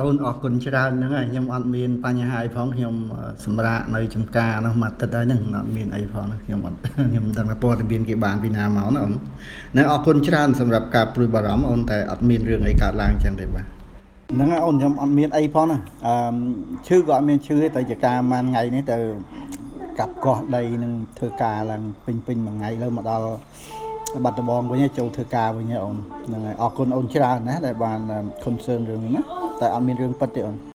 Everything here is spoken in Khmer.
អូនអរគុណច្រើនហ្នឹងហើយខ្ញុំអត់មានបញ្ហាអីផងខ្ញុំសម្រាប់នៅចំការនោះមួយអាទិត្យហើយហ្នឹងអត់មានអីផងខ្ញុំអត់ខ្ញុំមិនដឹងថាព័ត៌មានគេបានពីណាមកណាអូនហ្នឹងអរគុណច្រើនសម្រាប់ការព្រួយបារម្ភអូនតែអត់មានរឿងអីកើតឡើងចឹងទេបាទហ្នឹងហើយអូនខ្ញុំអត់មានអីផងណាអឺឈឺក៏អត់មានឈឺទេតែជាការមួយថ្ងៃនេះទៅកាប់កោះដីនឹងធ្វើការឡើងពេញពេញមួយថ្ងៃលើមកដល់ បាត់ដំបងវិញចូលធ្វើការវិញអូនហ្នឹងហើយអរគុណអូនច្រើនណាស់ដែលបាន concern រឿងនេះណាតែអត់មានរឿងពិតទេអូន